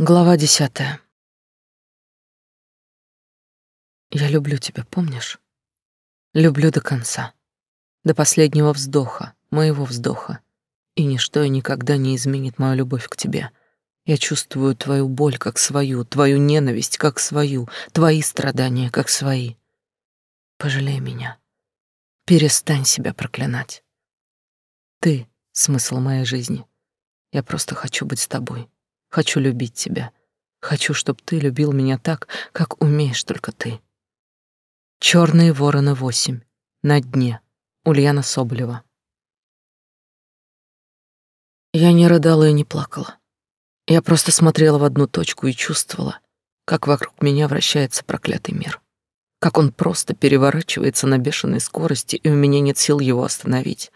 Глава десятая. Я люблю тебя, помнишь? Люблю до конца. До последнего вздоха, моего вздоха. И ничто и никогда не изменит мою любовь к тебе. Я чувствую твою боль как свою, твою ненависть как свою, твои страдания как свои. Пожалей меня. Перестань себя проклинать. Ты — смысл моей жизни. Я просто хочу быть с тобой. Хочу любить тебя. Хочу, чтобы ты любил меня так, как умеешь только ты. Черные вороны восемь. На дне. Ульяна Соболева. Я не рыдала и не плакала. Я просто смотрела в одну точку и чувствовала, как вокруг меня вращается проклятый мир. Как он просто переворачивается на бешеной скорости, и у меня нет сил его остановить.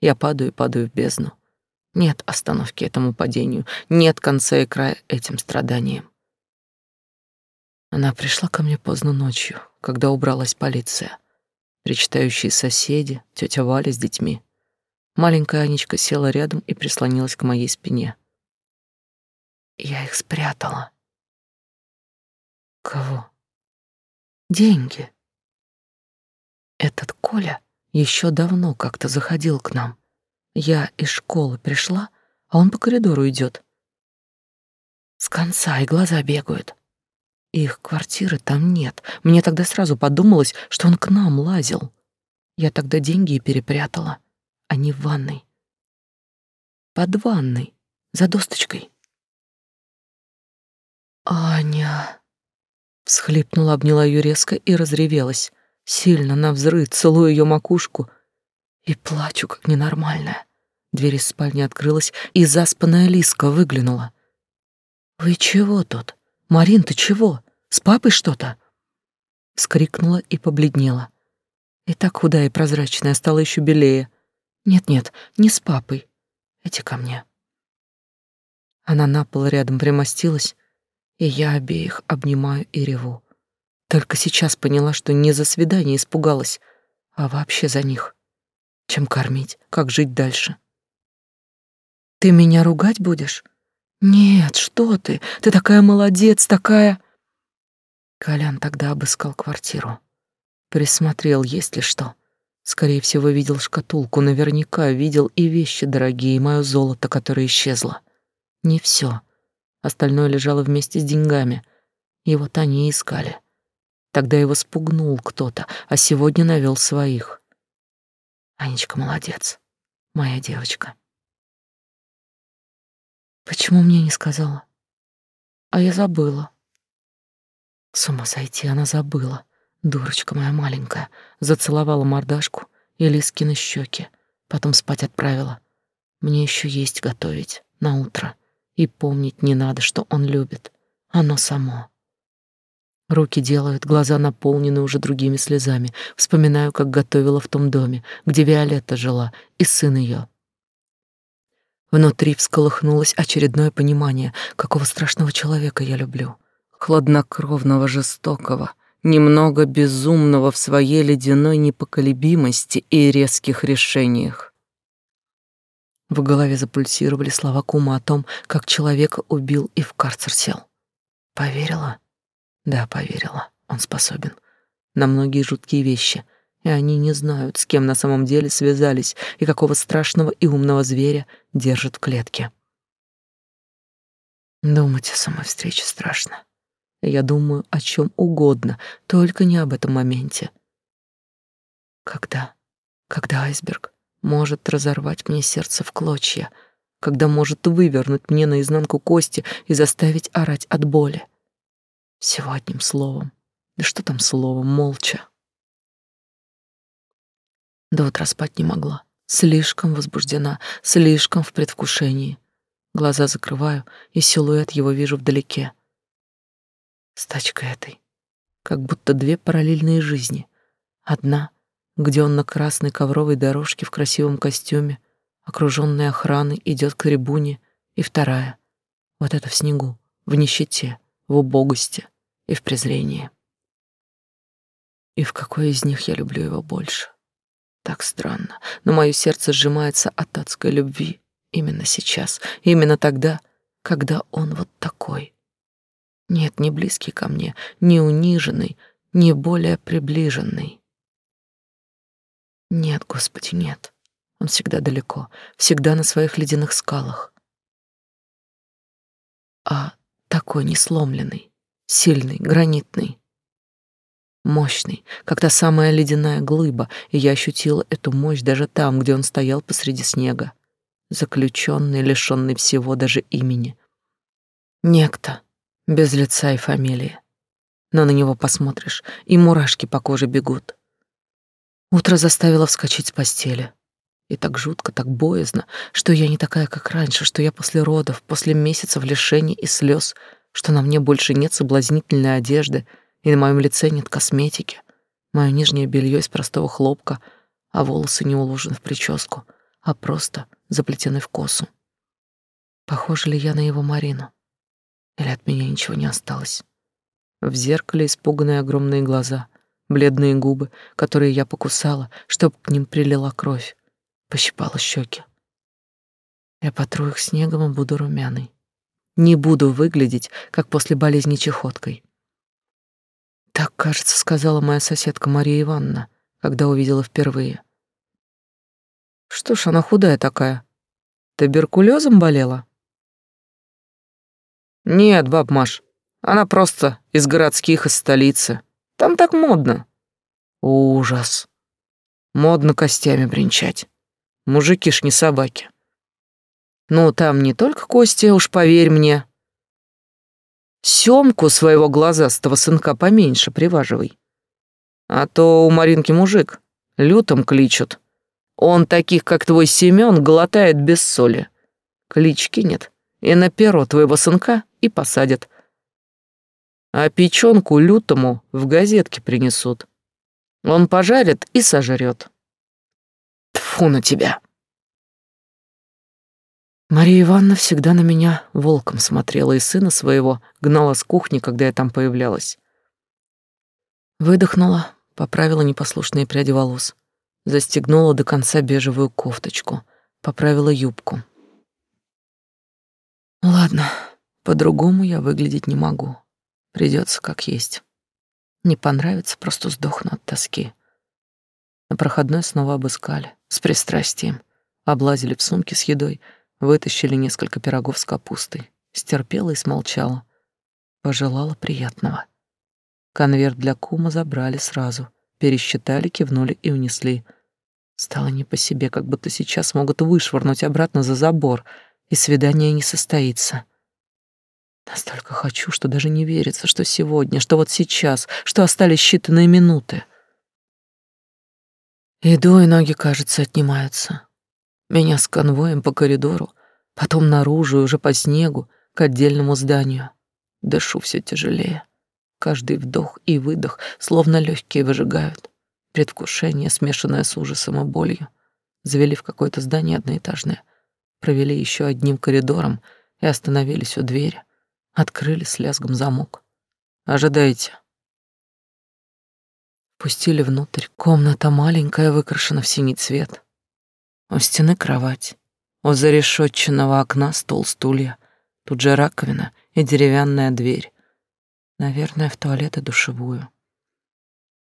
Я падаю и падаю в бездну. Нет остановки этому падению, нет конца и края этим страданиям. Она пришла ко мне поздно ночью, когда убралась полиция. Причитающие соседи, тетя Валя с детьми. Маленькая Анечка села рядом и прислонилась к моей спине. Я их спрятала. Кого? Деньги. Этот Коля еще давно как-то заходил к нам. Я из школы пришла, а он по коридору идет. С конца и глаза бегают. Их квартиры там нет. Мне тогда сразу подумалось, что он к нам лазил. Я тогда деньги и перепрятала. Они в ванной. Под ванной, за досточкой. «Аня!» Всхлипнула, обняла ее резко и разревелась. Сильно, на взрыв, целую ее макушку — и плачу, как ненормальная. Дверь из спальни открылась, и заспанная Лиска выглянула. «Вы чего тут? Марин, ты чего? С папой что-то?» Вскрикнула и побледнела. И так худая и прозрачная, стала еще белее. «Нет-нет, не с папой. Эти ко мне». Она на пол рядом примостилась, и я обеих обнимаю и реву. Только сейчас поняла, что не за свидание испугалась, а вообще за них чем кормить, как жить дальше. Ты меня ругать будешь? Нет, что ты? Ты такая молодец, такая... Колян тогда обыскал квартиру. Присмотрел, есть ли что. Скорее всего, видел шкатулку, наверняка видел и вещи дорогие, и мое золото, которое исчезло. Не все. Остальное лежало вместе с деньгами. И вот они искали. Тогда его спугнул кто-то, а сегодня навел своих. Анечка молодец. Моя девочка. Почему мне не сказала? А я забыла. С ума сойти, она забыла. Дурочка моя маленькая. Зацеловала мордашку и Лискины щеки. Потом спать отправила. Мне еще есть готовить на утро. И помнить не надо, что он любит. Оно само. Руки делают, глаза наполнены уже другими слезами. Вспоминаю, как готовила в том доме, где Виолетта жила, и сын ее. Внутри всколыхнулось очередное понимание, какого страшного человека я люблю. Хладнокровного, жестокого, немного безумного в своей ледяной непоколебимости и резких решениях. В голове запульсировали слова кума о том, как человека убил и в карцер сел. Поверила? Да, поверила, он способен на многие жуткие вещи, и они не знают, с кем на самом деле связались и какого страшного и умного зверя держат в клетке. Думать о самой встрече страшно. Я думаю о чем угодно, только не об этом моменте. Когда? Когда айсберг может разорвать мне сердце в клочья, когда может вывернуть мне наизнанку кости и заставить орать от боли. Всего одним словом. Да что там словом, молча. До утра спать не могла. Слишком возбуждена, слишком в предвкушении. Глаза закрываю, и силуэт его вижу вдалеке. С тачкой этой. Как будто две параллельные жизни. Одна, где он на красной ковровой дорожке в красивом костюме, окружённый охраной, идет к трибуне, и вторая, вот это в снегу, в нищете, в убогости, и в презрении. И в какой из них я люблю его больше? Так странно, но мое сердце сжимается от адской любви именно сейчас, именно тогда, когда он вот такой, Нет, не близкий ко мне, не униженный, не более приближенный. Нет, Господи, нет. Он всегда далеко, всегда на своих ледяных скалах. А такой несломленный, сильный, гранитный, мощный, как та самая ледяная глыба, и я ощутила эту мощь даже там, где он стоял посреди снега, заключенный, лишенный всего даже имени. Некто, без лица и фамилии. Но на него посмотришь, и мурашки по коже бегут. Утро заставило вскочить с постели. И так жутко, так боязно, что я не такая, как раньше, что я после родов, после месяцев лишений и слез, что на мне больше нет соблазнительной одежды, и на моем лице нет косметики. Мое нижнее белье из простого хлопка, а волосы не уложены в прическу, а просто заплетены в косу. Похожа ли я на его Марину? Или от меня ничего не осталось? В зеркале испуганные огромные глаза, бледные губы, которые я покусала, чтобы к ним прилила кровь, пощипала щеки. Я потру их снегом и буду румяной. Не буду выглядеть, как после болезни чехоткой. Так, кажется, сказала моя соседка Мария Ивановна, когда увидела впервые. Что ж она худая такая? Туберкулезом болела? Нет, баб Маш, она просто из городских, из столицы. Там так модно. Ужас. Модно костями бренчать. Мужики ж не собаки. Ну, там не только кости, уж поверь мне. Семку своего глазастого сынка поменьше приваживай. А то у Маринки мужик, лютом кличут. Он таких, как твой Семен, глотает без соли. Клички нет, и на перо твоего сынка и посадят а печенку лютому в газетке принесут. Он пожарит и сожрет. Тфу на тебя. Мария Ивановна всегда на меня волком смотрела и сына своего гнала с кухни, когда я там появлялась. Выдохнула, поправила непослушные пряди волос, застегнула до конца бежевую кофточку, поправила юбку. Ладно, по-другому я выглядеть не могу. Придется как есть. Не понравится, просто сдохну от тоски. На проходной снова обыскали, с пристрастием. Облазили в сумке с едой, вытащили несколько пирогов с капустой. Стерпела и смолчала. Пожелала приятного. Конверт для кума забрали сразу. Пересчитали, кивнули и унесли. Стало не по себе, как будто сейчас могут вышвырнуть обратно за забор, и свидание не состоится. Настолько хочу, что даже не верится, что сегодня, что вот сейчас, что остались считанные минуты. Иду, и ноги, кажется, отнимаются. Меня с конвоем по коридору, потом наружу уже по снегу к отдельному зданию. Дышу все тяжелее. Каждый вдох и выдох словно легкие выжигают. Предвкушение, смешанное с ужасом и болью. Завели в какое-то здание одноэтажное. Провели еще одним коридором и остановились у двери. Открыли с лязгом замок. «Ожидайте». Пустили внутрь. Комната маленькая, выкрашена в синий цвет. У стены кровать. У зарешетченного окна стол, стулья. Тут же раковина и деревянная дверь. Наверное, в туалет и душевую.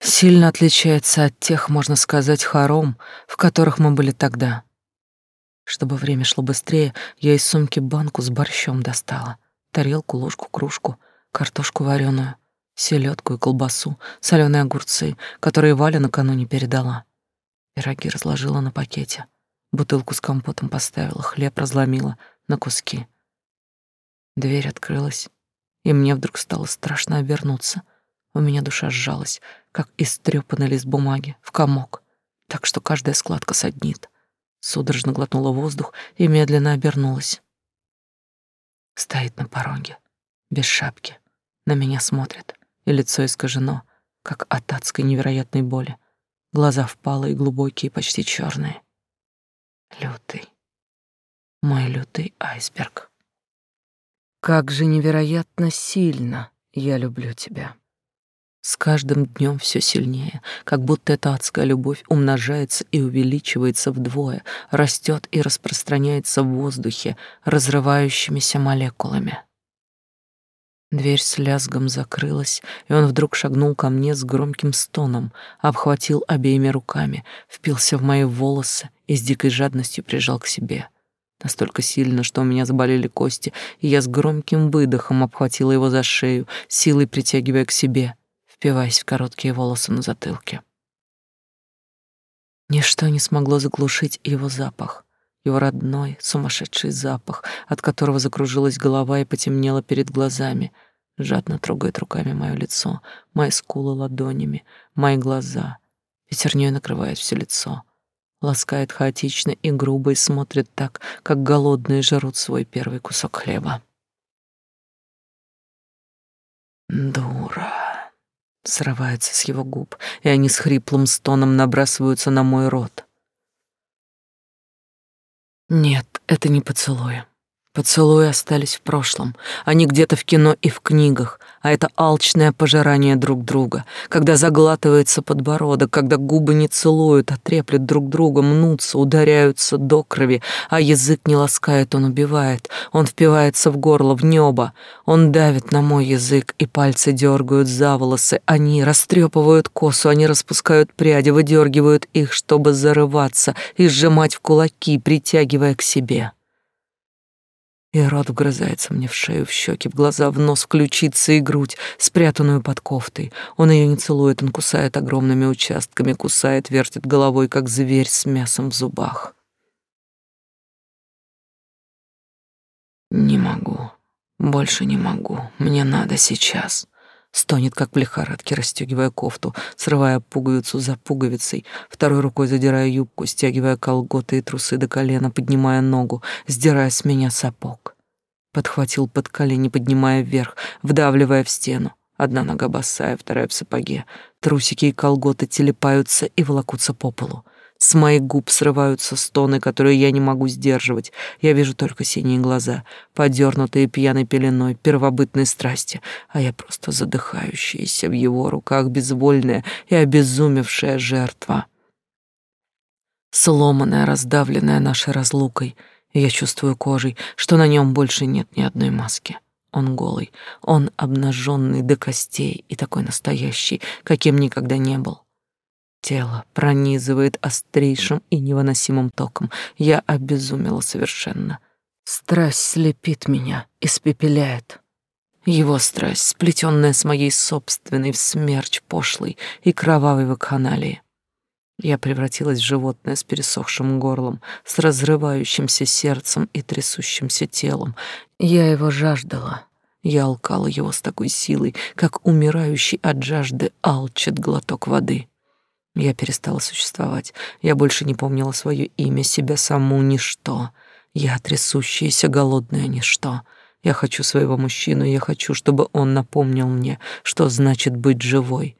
Сильно отличается от тех, можно сказать, хором, в которых мы были тогда. Чтобы время шло быстрее, я из сумки банку с борщом достала — тарелку, ложку, кружку, картошку вареную, селедку и колбасу, соленые огурцы, которые Валя накануне передала. Пироги разложила на пакете, бутылку с компотом поставила, хлеб разломила на куски. Дверь открылась, и мне вдруг стало страшно обернуться. У меня душа сжалась, как истрепанный лист бумаги, в комок, так что каждая складка саднит. Судорожно глотнула воздух и медленно обернулась. Стоит на пороге, без шапки, на меня смотрит, и лицо искажено, как от адской невероятной боли. Глаза впалые, глубокие, почти черные. Лютый, мой лютый айсберг. Как же невероятно сильно я люблю тебя. С каждым днем все сильнее, как будто эта адская любовь умножается и увеличивается вдвое, растет и распространяется в воздухе разрывающимися молекулами. Дверь с лязгом закрылась, и он вдруг шагнул ко мне с громким стоном, обхватил обеими руками, впился в мои волосы и с дикой жадностью прижал к себе. Настолько сильно, что у меня заболели кости, и я с громким выдохом обхватила его за шею, силой притягивая к себе, впиваясь в короткие волосы на затылке. Ничто не смогло заглушить его запах, его родной, сумасшедший запах, от которого закружилась голова и потемнело перед глазами, жадно трогает руками мое лицо, мои скулы ладонями, мои глаза. Ветернёй накрывает все лицо, ласкает хаотично и грубо и смотрит так, как голодные жрут свой первый кусок хлеба. Дура срывается с его губ, и они с хриплым стоном набрасываются на мой рот. Нет, это не поцелуи. Поцелуи остались в прошлом. Они где-то в кино и в книгах, а это алчное пожирание друг друга, когда заглатывается подбородок, когда губы не целуют, а треплют друг друга, мнутся, ударяются до крови, а язык не ласкает, он убивает, он впивается в горло, в небо, он давит на мой язык, и пальцы дергают за волосы, они растрепывают косу, они распускают пряди, выдергивают их, чтобы зарываться и сжимать в кулаки, притягивая к себе и рот вгрызается мне в шею, в щеки, в глаза, в нос, в ключицы и грудь, спрятанную под кофтой. Он ее не целует, он кусает огромными участками, кусает, вертит головой, как зверь с мясом в зубах. Не могу, больше не могу, мне надо сейчас. Стонет, как в лихорадке, расстегивая кофту, срывая пуговицу за пуговицей, второй рукой задирая юбку, стягивая колготы и трусы до колена, поднимая ногу, сдирая с меня сапог. Подхватил под колени, поднимая вверх, вдавливая в стену. Одна нога босая, вторая в сапоге. Трусики и колготы телепаются и волокутся по полу. С моих губ срываются стоны, которые я не могу сдерживать. Я вижу только синие глаза, подернутые пьяной пеленой первобытной страсти, а я просто задыхающаяся в его руках безвольная и обезумевшая жертва. Сломанная, раздавленная нашей разлукой, я чувствую кожей, что на нем больше нет ни одной маски. Он голый, он обнаженный до костей и такой настоящий, каким никогда не был. Тело пронизывает острейшим и невыносимым током. Я обезумела совершенно. Страсть слепит меня, испепеляет. Его страсть, сплетенная с моей собственной в смерч пошлой и кровавой вакханалии. Я превратилась в животное с пересохшим горлом, с разрывающимся сердцем и трясущимся телом. Я его жаждала. Я алкала его с такой силой, как умирающий от жажды алчит глоток воды. Я перестала существовать. Я больше не помнила свое имя, себя саму, ничто. Я трясущаяся, голодное ничто. Я хочу своего мужчину, я хочу, чтобы он напомнил мне, что значит быть живой.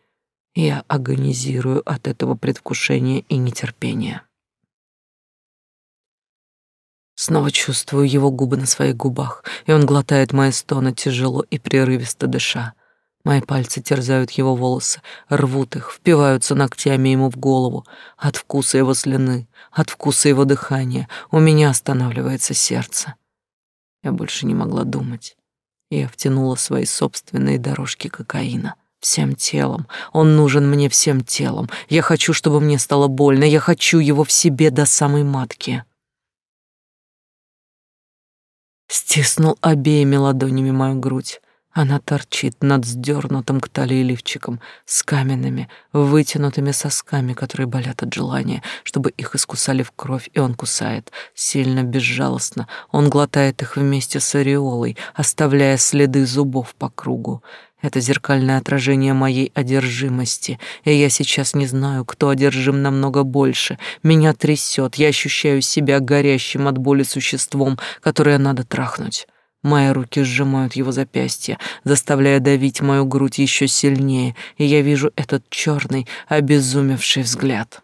Я агонизирую от этого предвкушения и нетерпения. Снова чувствую его губы на своих губах, и он глотает мои стоны тяжело и прерывисто дыша. Мои пальцы терзают его волосы, рвут их, впиваются ногтями ему в голову. От вкуса его слюны, от вкуса его дыхания у меня останавливается сердце. Я больше не могла думать. Я втянула свои собственные дорожки кокаина. Всем телом. Он нужен мне всем телом. Я хочу, чтобы мне стало больно. Я хочу его в себе до самой матки. Стиснул обеими ладонями мою грудь. Она торчит над сдернутым к талии лифчиком с каменными, вытянутыми сосками, которые болят от желания, чтобы их искусали в кровь, и он кусает, сильно, безжалостно. Он глотает их вместе с ореолой, оставляя следы зубов по кругу. Это зеркальное отражение моей одержимости, и я сейчас не знаю, кто одержим намного больше. Меня трясет, я ощущаю себя горящим от боли существом, которое надо трахнуть. Мои руки сжимают его запястье, заставляя давить мою грудь еще сильнее, и я вижу этот черный, обезумевший взгляд.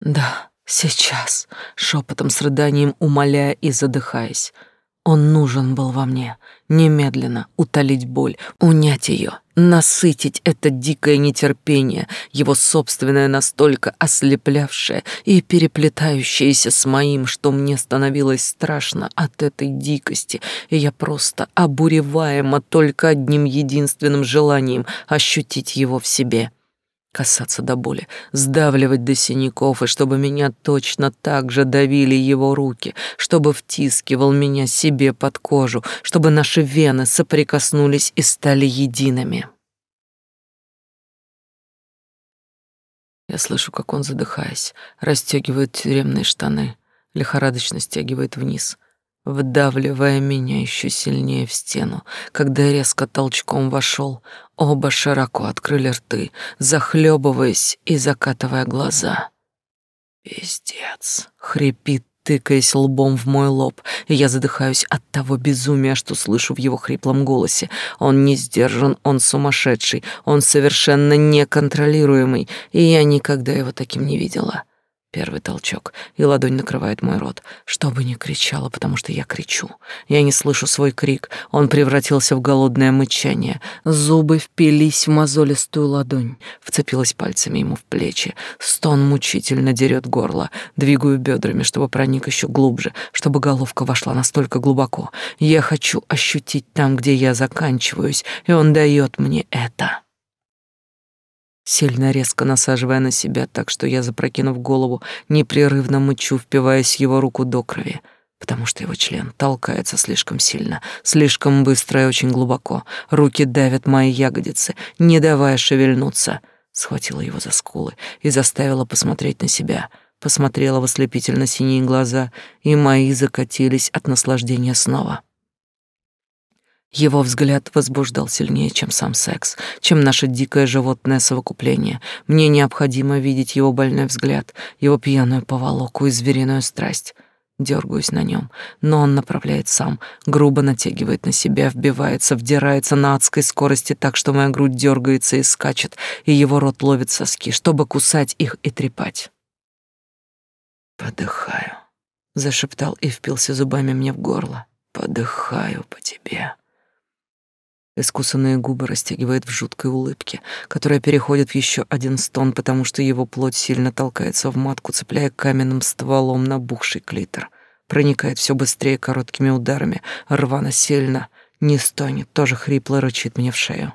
«Да, сейчас», — шепотом с рыданием умоляя и задыхаясь. Он нужен был во мне. Немедленно утолить боль, унять ее, насытить это дикое нетерпение, его собственное настолько ослеплявшее и переплетающееся с моим, что мне становилось страшно от этой дикости, и я просто обуреваема только одним единственным желанием ощутить его в себе — касаться до боли, сдавливать до синяков, и чтобы меня точно так же давили его руки, чтобы втискивал меня себе под кожу, чтобы наши вены соприкоснулись и стали едиными. Я слышу, как он, задыхаясь, расстегивает тюремные штаны, лихорадочно стягивает вниз, вдавливая меня еще сильнее в стену. Когда резко толчком вошел, оба широко открыли рты, захлебываясь и закатывая глаза. «Пиздец!» — хрипит, тыкаясь лбом в мой лоб, и я задыхаюсь от того безумия, что слышу в его хриплом голосе. Он не сдержан, он сумасшедший, он совершенно неконтролируемый, и я никогда его таким не видела. Первый толчок, и ладонь накрывает мой рот, чтобы не кричала, потому что я кричу. Я не слышу свой крик, он превратился в голодное мычание. Зубы впились в мозолистую ладонь, вцепилась пальцами ему в плечи. Стон мучительно дерет горло. Двигаю бедрами, чтобы проник еще глубже, чтобы головка вошла настолько глубоко. Я хочу ощутить там, где я заканчиваюсь, и он дает мне это сильно резко насаживая на себя, так что я, запрокинув голову, непрерывно мычу, впиваясь его руку до крови, потому что его член толкается слишком сильно, слишком быстро и очень глубоко. Руки давят мои ягодицы, не давая шевельнуться. Схватила его за скулы и заставила посмотреть на себя. Посмотрела в ослепительно синие глаза, и мои закатились от наслаждения снова. Его взгляд возбуждал сильнее, чем сам секс, чем наше дикое животное совокупление. Мне необходимо видеть его больной взгляд, его пьяную поволоку и звериную страсть. Дергаюсь на нем, но он направляет сам, грубо натягивает на себя, вбивается, вдирается на адской скорости так, что моя грудь дергается и скачет, и его рот ловит соски, чтобы кусать их и трепать. «Подыхаю», — зашептал и впился зубами мне в горло. «Подыхаю по тебе». Искусанные губы растягивает в жуткой улыбке, которая переходит в еще один стон, потому что его плоть сильно толкается в матку, цепляя каменным стволом набухший клитор. Проникает все быстрее короткими ударами, рвано сильно, не стонет, тоже хрипло рычит мне в шею.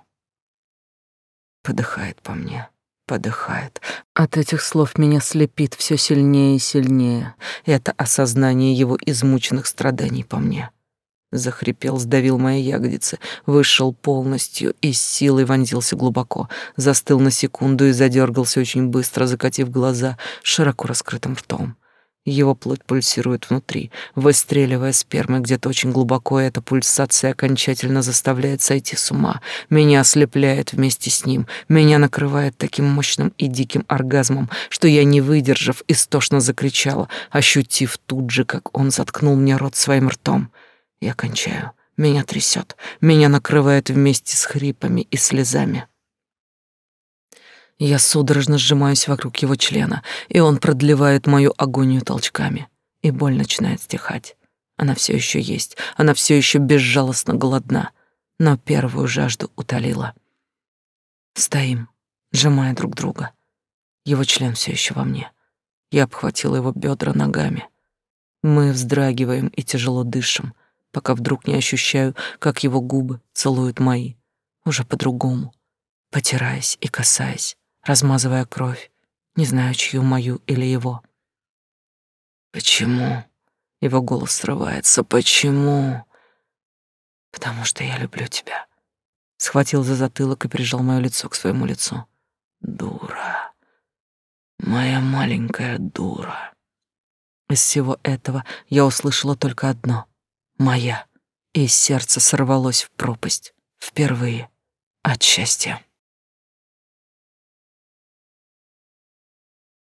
Подыхает по мне, подыхает. От этих слов меня слепит все сильнее и сильнее. Это осознание его измученных страданий по мне. Захрипел, сдавил мои ягодицы, вышел полностью и с силой вонзился глубоко, застыл на секунду и задергался очень быстро, закатив глаза широко раскрытым ртом. Его плоть пульсирует внутри, выстреливая спермой где-то очень глубоко, и эта пульсация окончательно заставляет сойти с ума. Меня ослепляет вместе с ним, меня накрывает таким мощным и диким оргазмом, что я, не выдержав, истошно закричала, ощутив тут же, как он заткнул мне рот своим ртом. Я кончаю. Меня трясет, меня накрывает вместе с хрипами и слезами. Я судорожно сжимаюсь вокруг его члена, и он продлевает мою агонию толчками, и боль начинает стихать. Она все еще есть, она все еще безжалостно голодна, но первую жажду утолила. Стоим, сжимая друг друга. Его член все еще во мне. Я обхватила его бедра ногами. Мы вздрагиваем и тяжело дышим, пока вдруг не ощущаю, как его губы целуют мои, уже по-другому, потираясь и касаясь, размазывая кровь, не знаю, чью мою или его. Почему? Его голос срывается. Почему? Потому что я люблю тебя. Схватил за затылок и прижал моё лицо к своему лицу. Дура. Моя маленькая дура. Из всего этого я услышала только одно моя, и сердце сорвалось в пропасть впервые от счастья.